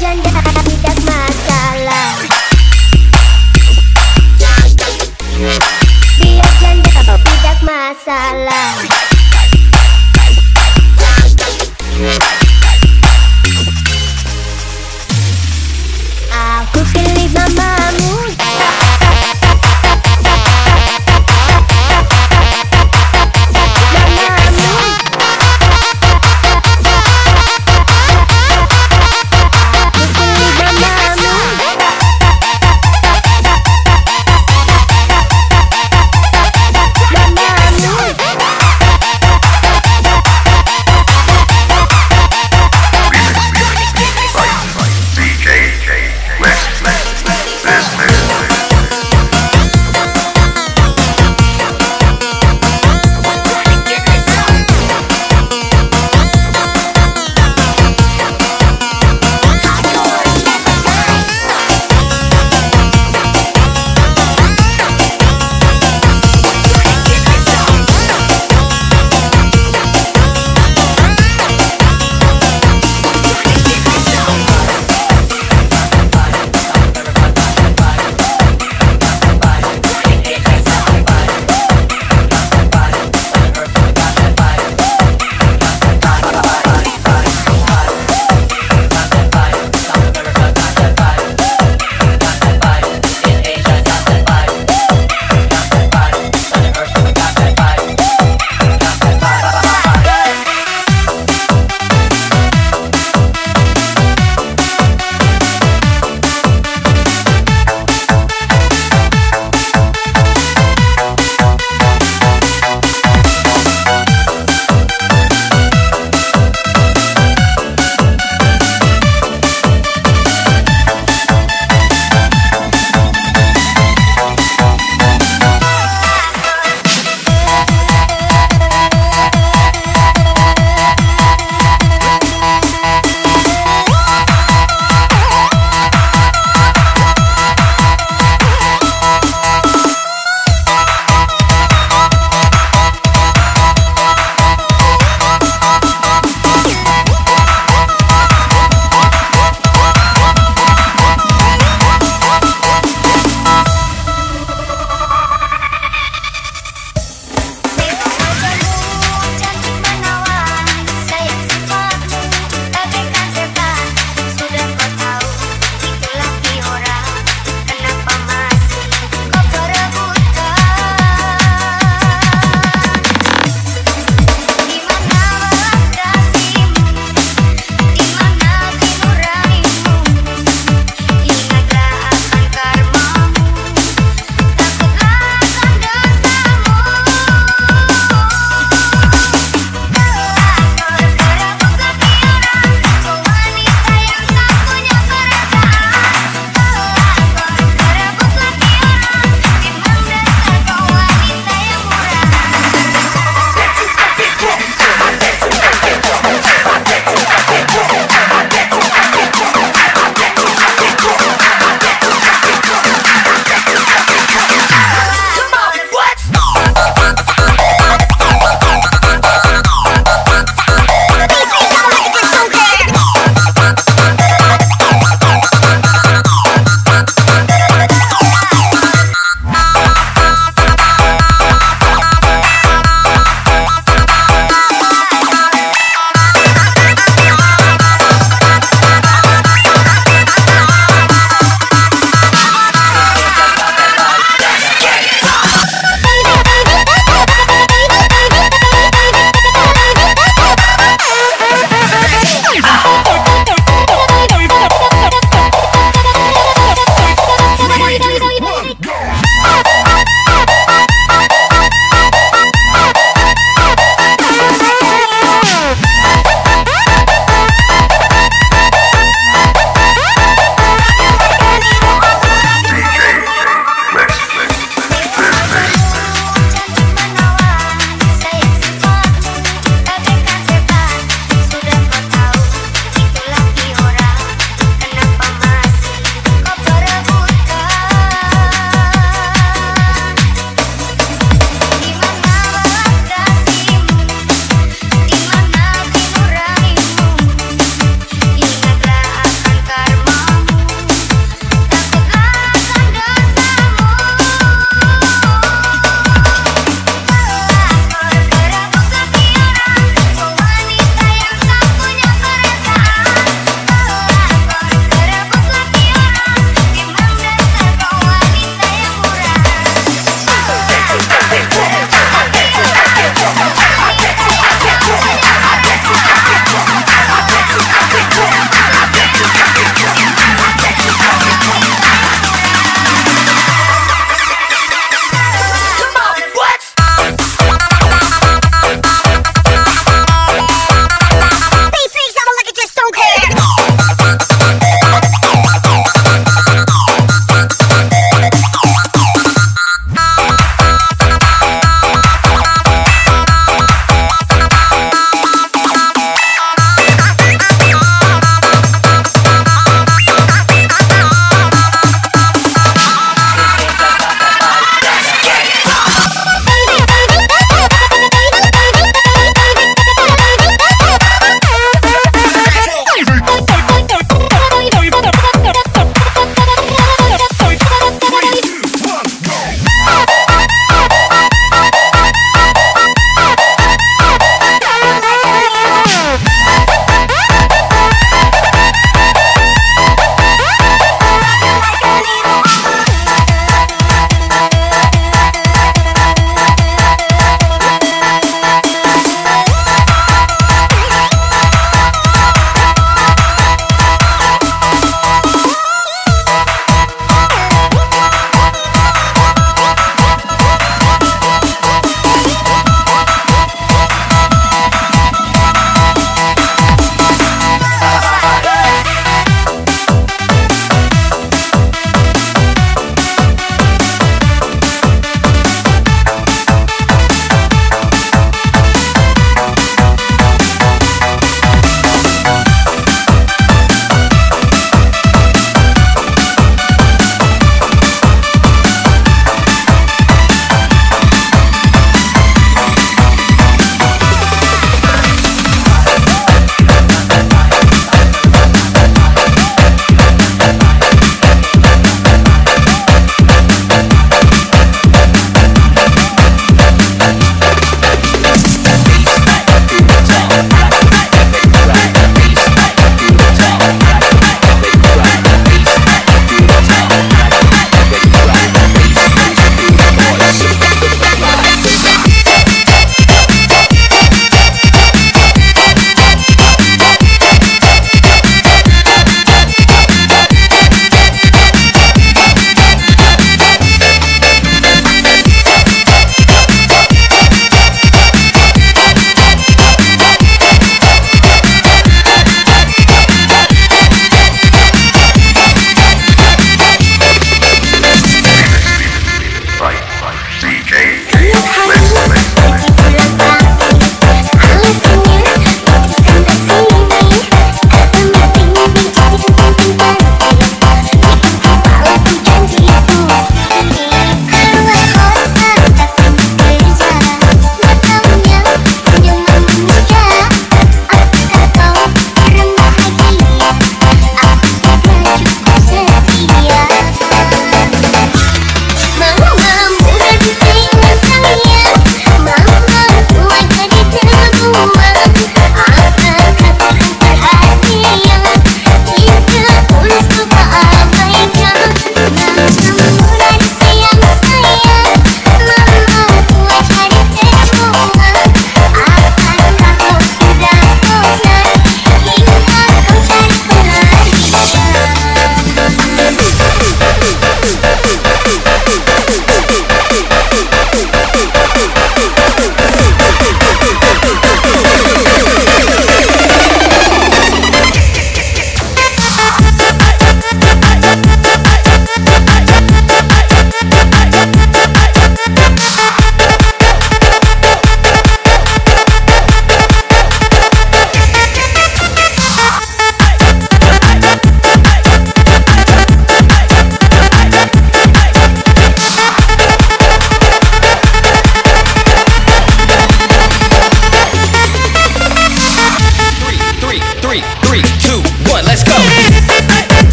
janda tidak masalah. Dia tidak masalah.